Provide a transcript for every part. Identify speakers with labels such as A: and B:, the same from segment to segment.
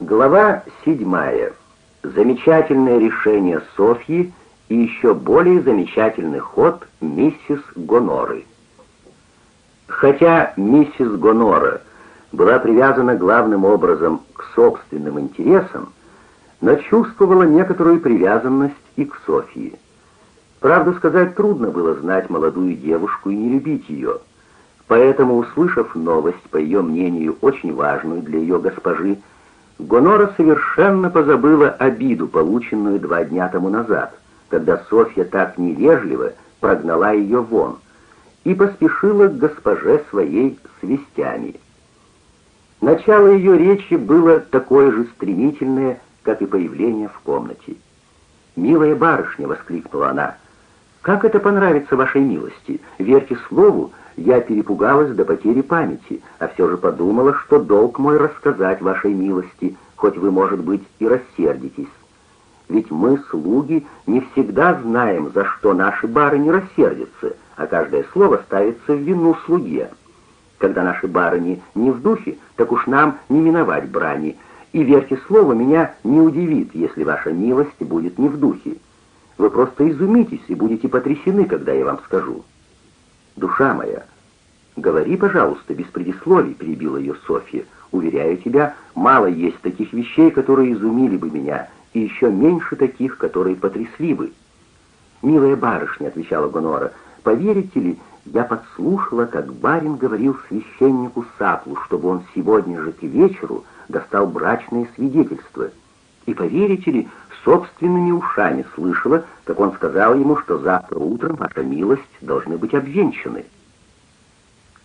A: Глава седьмая. Замечательное решение Софьи и еще более замечательный ход миссис Гоноры. Хотя миссис Гонора была привязана главным образом к собственным интересам, но чувствовала некоторую привязанность и к Софье. Правду сказать, трудно было знать молодую девушку и не любить ее. Поэтому, услышав новость, по ее мнению, очень важную для ее госпожи, Гонора совершенно позабыла обиду, полученную два дня тому назад, когда Софья так невежливо прогнала ее вон, и поспешила к госпоже своей с вестями. Начало ее речи было такое же стремительное, как и появление в комнате. «Милая барышня!» — воскликнула она. «Как это понравится вашей милости? Верьте слову, я перепугалась до потери памяти, а все же подумала, что долг мой рассказать вашей милости, хоть вы, может быть, и рассердитесь. Ведь мы, слуги, не всегда знаем, за что наши бары не рассердятся, а каждое слово ставится в вину слуге. Когда наши барыни не в духе, так уж нам не миновать брани, и, верьте слову, меня не удивит, если ваша милость будет не в духе. Вы просто изумитесь и будете потрясены, когда я вам скажу. «Душа моя, говори, пожалуйста, без предисловий», — перебила ее Софья. «Уверяю тебя, мало есть таких вещей, которые изумили бы меня, и еще меньше таких, которые потрясли бы». «Милая барышня», — отвечала Гонора, — «поверите ли, я подслушала, как барин говорил священнику Саплу, чтобы он сегодня же к вечеру достал брачное свидетельство. И поверите ли, собственными ушами слышала, как он сказал ему, что завтра утром ваша милость должны быть обвенчаны.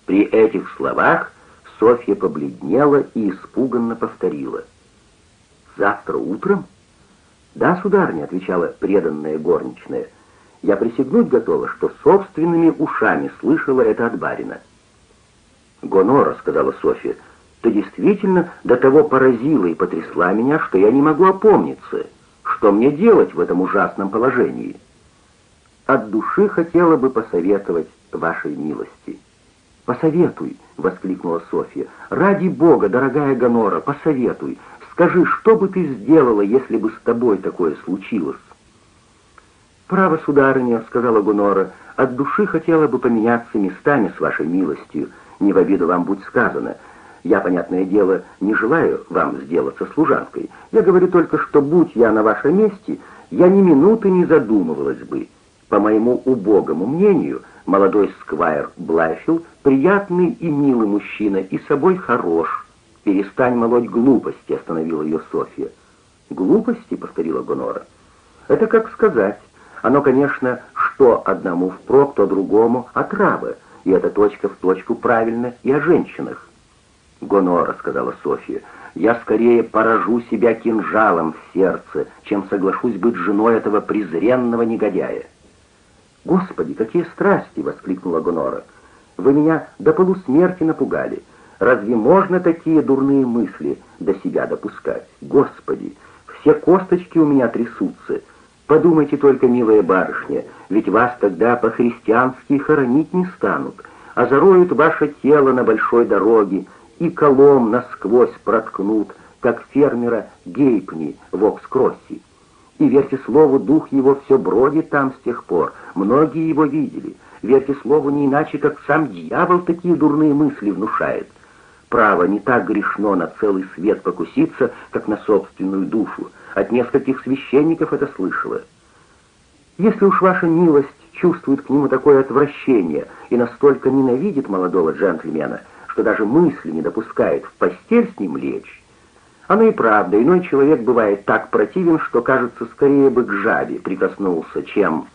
A: При этих словах Софья побледнела и испуганно повторила. «Завтра утром?» «Да, сударыня», — отвечала преданная горничная. «Я присягнуть готова, что собственными ушами слышала это от барина». «Гонора», — сказала Софья, — «ты действительно до того поразила и потрясла меня, что я не могу опомниться». Что мне делать в этом ужасном положении? От души хотела бы посоветовать вашей милости. «Посоветуй!» — воскликнула Софья. «Ради Бога, дорогая Гонора, посоветуй! Скажи, что бы ты сделала, если бы с тобой такое случилось?» «Право, сударыня», — сказала Гонора, — «от души хотела бы поменяться местами с вашей милостью. Не в обиду вам будь сказано. Я, понятное дело, не желаю вам сделаться служанкой. Я говорю только, что будь я на вашем месте, я ни минуты не задумывалась бы. По моему убогому мнению, молодой сквайр Блайфилд приятный и милый мужчина, и собой хорош. Перестань молоть глупости, остановила ее Софья. Глупости, повторила Гонора. Это как сказать. Оно, конечно, что одному впрок, то другому отрава, и это точка в точку правильно и о женщинах. Гонора, сказала Софья, я скорее поражу себя кинжалом в сердце, чем соглашусь быть женой этого презренного негодяя. Господи, какие страсти, воскликнула Гонора. Вы меня до полусмерти напугали. Разве можно такие дурные мысли до себя допускать? Господи, все косточки у меня трясутся. Подумайте только, милая барышня, ведь вас тогда по-христиански хоронить не станут, а зароют ваше тело на большой дороге, и колом насквозь проткнут, как фермера Гейпни в Окскроссе. И верьте слову, дух его все бродит там с тех пор, многие его видели. Верьте слову, не иначе, как сам дьявол такие дурные мысли внушает. Право, не так грешно на целый свет покуситься, как на собственную душу. От нескольких священников это слышала. Если уж ваша милость чувствует к нему такое отвращение и настолько ненавидит молодого джентльмена, что даже мысли не допускает в постель с ним лечь. Оно и правда, иной человек бывает так противен, что, кажется, скорее бы к жабе прикоснулся, чем...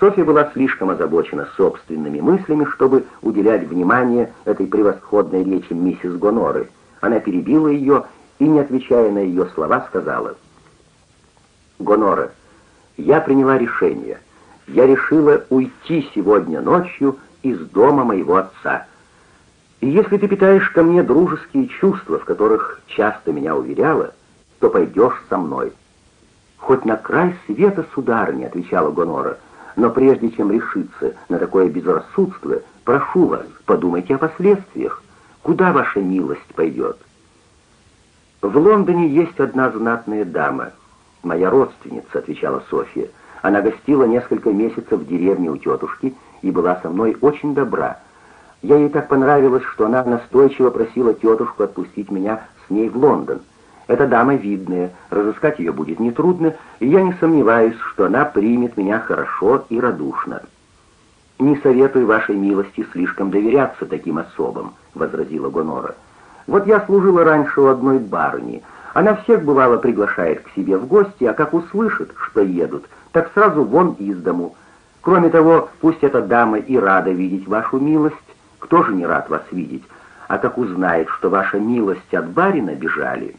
A: Софья была слишком озабочена собственными мыслями, чтобы уделять внимание этой превосходной речи миссис Гоноры. Она перебила ее и, не отвечая на ее слова, сказала, «Гонора, я приняла решение. Я решила уйти сегодня ночью из дома моего отца». И если ты питаешь ко мне дружеские чувства, в которых часто меня уверяла, то пойдешь со мной. Хоть на край света, сударыня, отвечала Гонора, но прежде чем решиться на такое безрассудство, прошу вас, подумайте о последствиях. Куда ваша милость пойдет? «В Лондоне есть одна знатная дама. Моя родственница», — отвечала Софья. «Она гостила несколько месяцев в деревне у тетушки и была со мной очень добра. Я ей так понравилась, что она настойчиво просила тетушку отпустить меня с ней в Лондон. Эта дама видная, разыскать ее будет нетрудно, и я не сомневаюсь, что она примет меня хорошо и радушно». «Не советую вашей милости слишком доверяться таким особам», — возразила Гонора. «Вот я служила раньше у одной барыни. Она всех, бывало, приглашает к себе в гости, а как услышит, что едут, так сразу вон из дому. Кроме того, пусть эта дама и рада видеть вашу милость, кто же не рад вас видеть, а как узнает, что ваша милость от барина бежали...»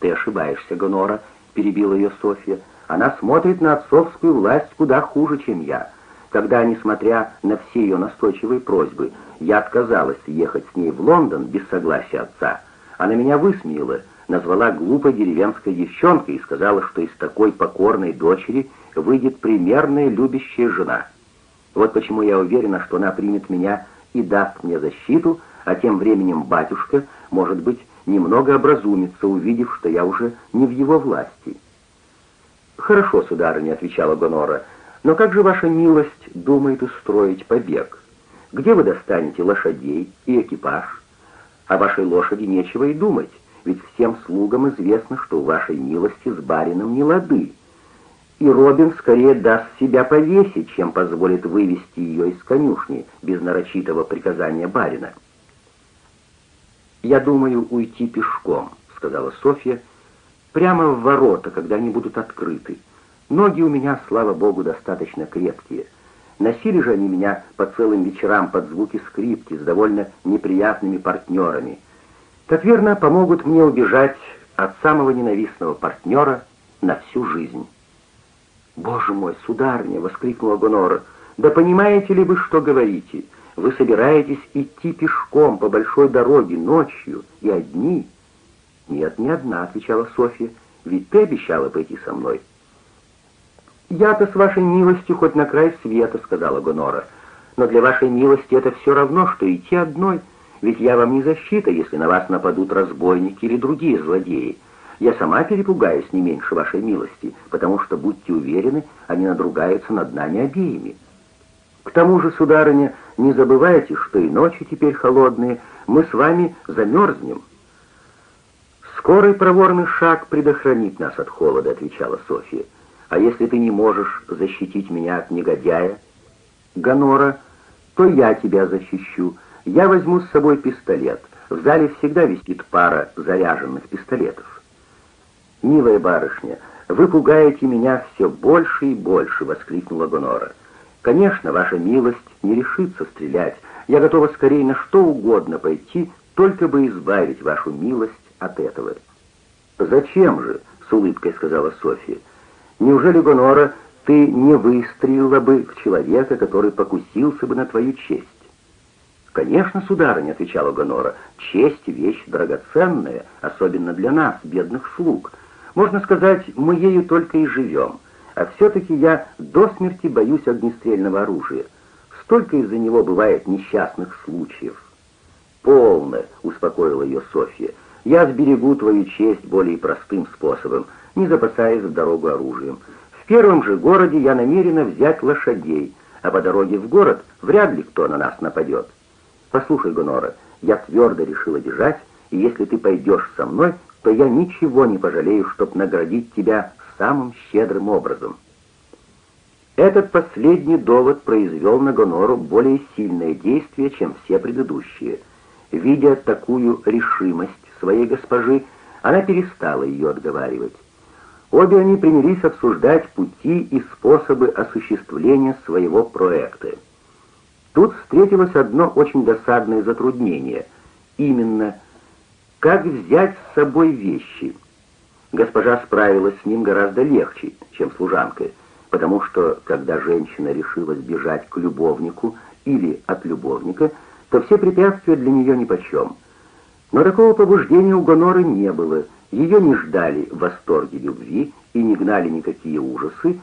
A: «Ты ошибаешься, Гонора», — перебила ее Софья. «Она смотрит на отцовскую власть куда хуже, чем я. Когда, несмотря на все ее настойчивые просьбы, я отказалась ехать с ней в Лондон без согласия отца, она меня высмеяла, назвала глупой деревенской девчонкой и сказала, что из такой покорной дочери выйдет примерная любящая жена. Вот почему я уверена, что она примет меня и даст мне защиту, а тем временем батюшка, может быть, немного образумится, увидев, что я уже не в его власти. «Хорошо, сударыня», — отвечала Гонора, — но как же ваша милость думает устроить побег? Где вы достанете лошадей и экипаж? О вашей лошади нечего и думать, ведь всем слугам известно, что у вашей милости с барином не лады. И Робин скорее даст себя повесить, чем позволит вывести ее из конюшни без нарочитого приказания барина. «Я думаю уйти пешком», — сказала Софья, — «прямо в ворота, когда они будут открыты. Ноги у меня, слава богу, достаточно крепкие. Носили же они меня по целым вечерам под звуки скрипки с довольно неприятными партнерами. Так верно, помогут мне убежать от самого ненавистного партнера на всю жизнь. «Боже мой, сударыня!» — воскликнула Гонора. «Да понимаете ли вы, что говорите? Вы собираетесь идти пешком по большой дороге ночью и одни?» «Нет, не одна», — отвечала Софья. «Ведь ты обещала пойти со мной». «Я-то с вашей милостью хоть на край света», — сказала Гонора. «Но для вашей милости это все равно, что идти одной, ведь я вам не защита, если на вас нападут разбойники или другие злодеи. Я сама перепугаюсь не меньше вашей милости, потому что, будьте уверены, они надругаются над нами обеими. К тому же, сударыня, не забывайте, что и ночи теперь холодные, мы с вами замерзнем». «Скорый проворный шаг предохранит нас от холода», — отвечала Софья. А если ты не можешь защитить меня от негодяя, Гонора, то я тебя защищу. Я возьму с собой пистолет. В зале всегда висит пара заряженных пистолетов. «Милая барышня, вы пугаете меня все больше и больше», — воскликнула Гонора. «Конечно, ваша милость не решится стрелять. Я готова скорее на что угодно пойти, только бы избавить вашу милость от этого». «Зачем же?» — с улыбкой сказала Софья. Неужели, Гонора, ты не выстрелила бы в человека, который покусился бы на твою честь? «Конечно, сударыня», — отвечала Гонора, — «честь — вещь драгоценная, особенно для нас, бедных слуг. Можно сказать, мы ею только и живем. А все-таки я до смерти боюсь огнестрельного оружия. Столько из-за него бывает несчастных случаев». «Полно», — успокоила ее Софья, — «я сберегу твою честь более простым способом — не запасаясь в дорогу оружием. В первом же городе я намерена взять лошадей, а по дороге в город вряд ли кто на нас нападет. Послушай, Гонора, я твердо решила бежать, и если ты пойдешь со мной, то я ничего не пожалею, чтоб наградить тебя самым щедрым образом». Этот последний довод произвел на Гонору более сильное действие, чем все предыдущие. Видя такую решимость своей госпожи, она перестала ее отговаривать. Обе они принялись обсуждать пути и способы осуществления своего проекта. Тут встретилось одно очень досадное затруднение. Именно, как взять с собой вещи. Госпожа справилась с ним гораздо легче, чем служанка, потому что, когда женщина решила сбежать к любовнику или от любовника, то все препятствия для нее нипочем. Но такого побуждения у Гоноры не было — ее не ждали восторги любви и не гнали никакие ужасы,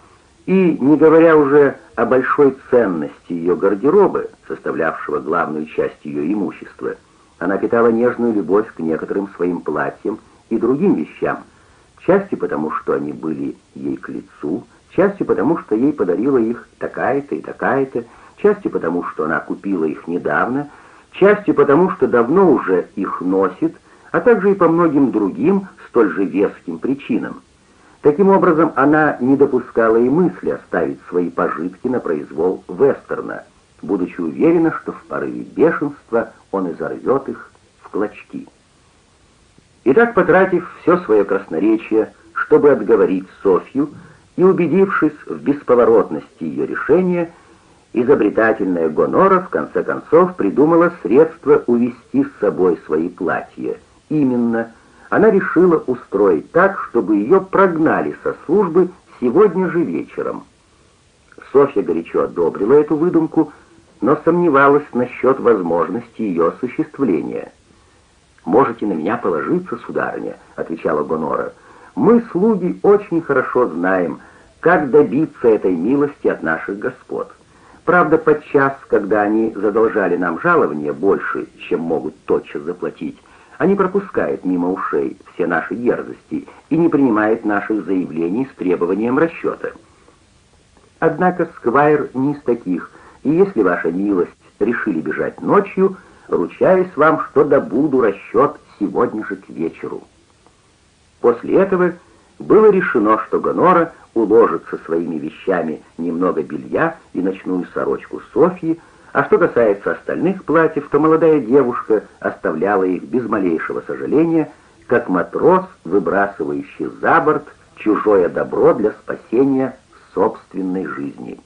A: и, не говоря уже о большой ценности ее гардероба, составлявшего главную часть ее имущества, она питала нежную любовь к некоторым своим платьям и другим вещам, частью потому, что они были ей к лицу, частью потому, что ей подарила их такая-то и такая-то, частью потому, что она купила их недавно, частью потому, что давно уже их носит, а также и по многим другим столь же веским причинам. Таким образом, она не допускала и мысли оставить свои пожитки на произвол Вестерна, будучи уверена, что в порыве бешенства он изорвет их в клочки. Итак, потратив все свое красноречие, чтобы отговорить Софью, и убедившись в бесповоротности ее решения, изобретательная Гонора в конце концов придумала средство увести с собой свои платья. Именно, она решила устроить так, чтобы ее прогнали со службы сегодня же вечером. Софья горячо одобрила эту выдумку, но сомневалась насчет возможности ее осуществления. «Можете на меня положиться, сударыня», — отвечала Гонора. «Мы, слуги, очень хорошо знаем, как добиться этой милости от наших господ. Правда, подчас, когда они задолжали нам жалование больше, чем могут тотчас заплатить, они пропускают мимо ушей все наши дерзости и не принимают наших заявлений с требованием расчета. Однако Сквайр не из таких, и если ваша милость решили бежать ночью, ручаюсь вам, что добуду расчет сегодня же к вечеру. После этого было решено, что Гонора уложит со своими вещами немного белья и ночную сорочку Софьи, а что касается остальных платьев, то молодая девушка оставляла их без малейшего сожаления, как матрос, выбрасывающий за борт чужое добро для спасения собственной жизни.